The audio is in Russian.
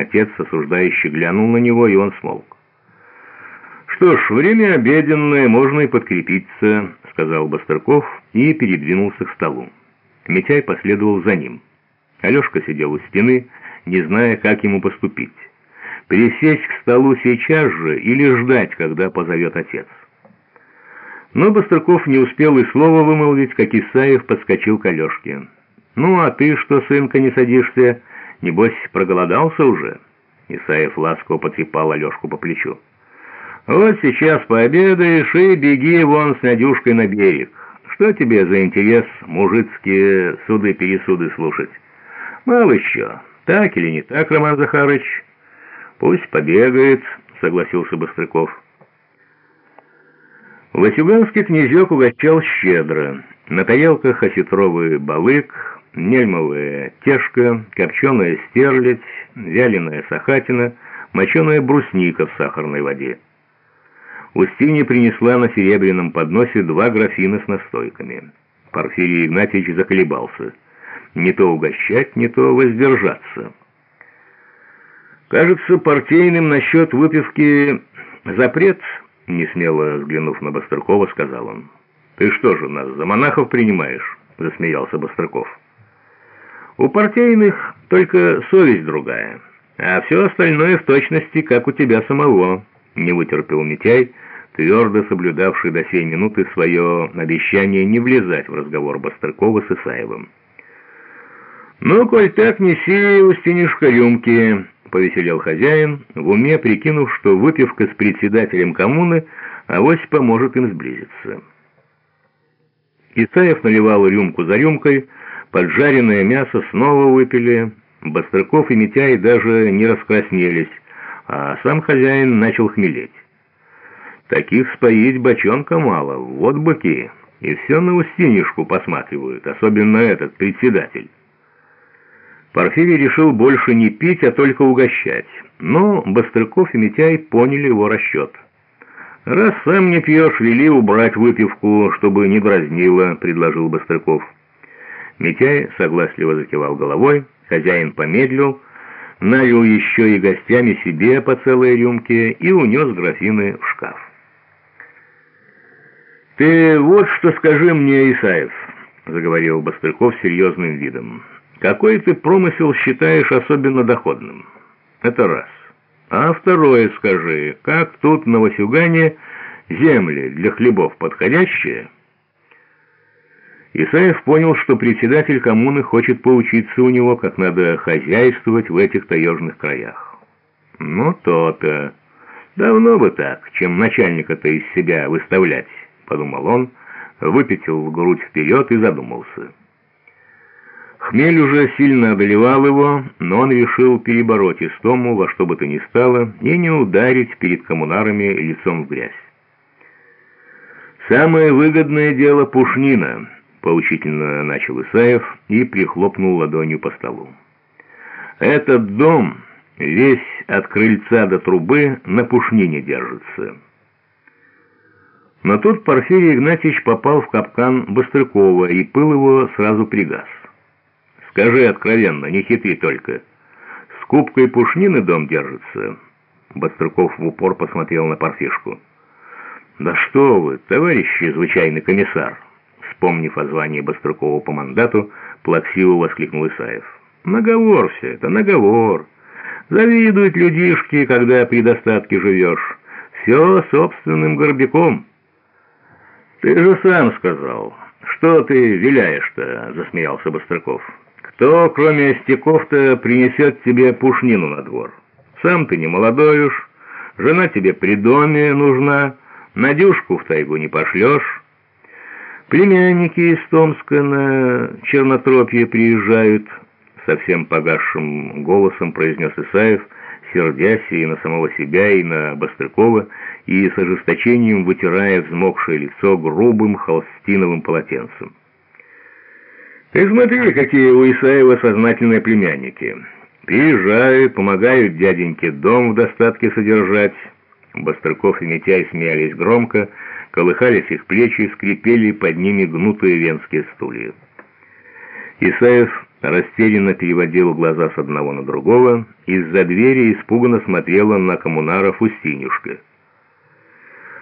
Отец осуждающий глянул на него, и он смолк. «Что ж, время обеденное, можно и подкрепиться», — сказал Бастерков и передвинулся к столу. Митяй последовал за ним. Алешка сидел у стены, не зная, как ему поступить. Пересесть к столу сейчас же или ждать, когда позовет отец. Но Бастрыков не успел и слова вымолвить, как Исаев подскочил к Алешке. «Ну, а ты что, сынка, не садишься? Небось, проголодался уже?» Исаев ласково потрепал Алешку по плечу. «Вот сейчас пообедаешь и беги вон с Надюшкой на берег. Что тебе за интерес мужицкие суды-пересуды слушать? Мало еще. Так или не так, Роман Захарыч?» «Пусть побегает», — согласился Быстрыков. Васюганский князек угощал щедро. На тарелках осетровый балык, нельмовая тешка, копченая стерлядь, вяленая сахатина, моченая брусника в сахарной воде. Устинья принесла на серебряном подносе два графина с настойками. Порфирий Игнатьевич заколебался. Не то угощать, не то воздержаться. «Кажется, партийным насчет выпивки запрет», — несмело взглянув на Бастрыкова, сказал он. «Ты что же, нас за монахов принимаешь?» — засмеялся Бастрыков. «У партийных только совесть другая, а все остальное в точности, как у тебя самого», — не вытерпел Митяй, твердо соблюдавший до сей минуты свое обещание не влезать в разговор Бастрыкова с Исаевым. «Ну, коль так, неси, Устинишка, рюмки». — повеселел хозяин, в уме прикинув, что выпивка с председателем коммуны авось поможет им сблизиться. Исаев наливал рюмку за рюмкой, поджаренное мясо снова выпили, Бастрыков и Митяй даже не раскраснелись, а сам хозяин начал хмелеть. Таких споить бочонка мало, вот быки, и все на устинишку посматривают, особенно этот председатель. Порфирий решил больше не пить, а только угощать. Но Бастрыков и Митяй поняли его расчет. «Раз сам не пьешь, вели убрать выпивку, чтобы не дразнило», — предложил Бастрыков. Митяй согласливо закивал головой, хозяин помедлил, налил еще и гостями себе по целой рюмке и унес графины в шкаф. «Ты вот что скажи мне, Исаев», — заговорил Бастрыков серьезным видом. Какой ты промысел считаешь особенно доходным? Это раз. А второе скажи, как тут на Васюгане земли для хлебов подходящие? Исаев понял, что председатель коммуны хочет поучиться у него, как надо хозяйствовать в этих таежных краях. Ну, то-то. Давно бы так, чем начальника-то из себя выставлять, подумал он, выпятил грудь вперед и задумался. Хмель уже сильно одолевал его, но он решил перебороть истому во что бы то ни стало и не ударить перед коммунарами лицом в грязь. «Самое выгодное дело пушнина», — поучительно начал Исаев и прихлопнул ладонью по столу. «Этот дом весь от крыльца до трубы на пушнине держится». Но тут Порфирий Игнатьевич попал в капкан Быстрыкова, и пыл его сразу пригас. Скажи откровенно, не хитри только. С кубкой пушнины дом держится?» Бастрыков в упор посмотрел на парфишку. «Да что вы, товарищ чрезвычайный комиссар!» Вспомнив о звании Бастрыкова по мандату, плаксиво воскликнул Исаев. «Наговор все это, наговор. Завидуют людишки, когда при достатке живешь. Все собственным горбяком». «Ты же сам сказал. Что ты виляешь-то?» — засмеялся Бастрыков. Кто, кроме остяков-то, принесет тебе пушнину на двор? Сам ты не молодой уж, жена тебе при доме нужна, Надюшку в тайгу не пошлешь. Племянники из Томска на Чернотропье приезжают, совсем погасшим голосом произнес Исаев, сердясь и на самого себя, и на Бастрыкова, и с ожесточением вытирая взмокшее лицо грубым холстиновым полотенцем. Ты смотри, какие у Исаева сознательные племянники. Приезжают, помогают дяденьке дом в достатке содержать. Бастрыков и Митяй смеялись громко, колыхались их плечи, скрипели под ними гнутые венские стулья. Исаев растерянно переводил глаза с одного на другого, из-за двери испуганно смотрела на коммунаров Устинюшка.